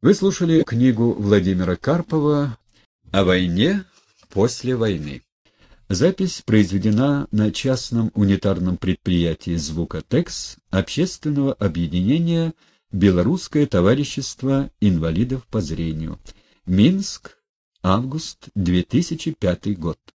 Вы слушали книгу Владимира Карпова «О войне после войны». Запись произведена на частном унитарном предприятии «Звукотекс» общественного объединения «Белорусское товарищество инвалидов по зрению». Минск, август 2005 год.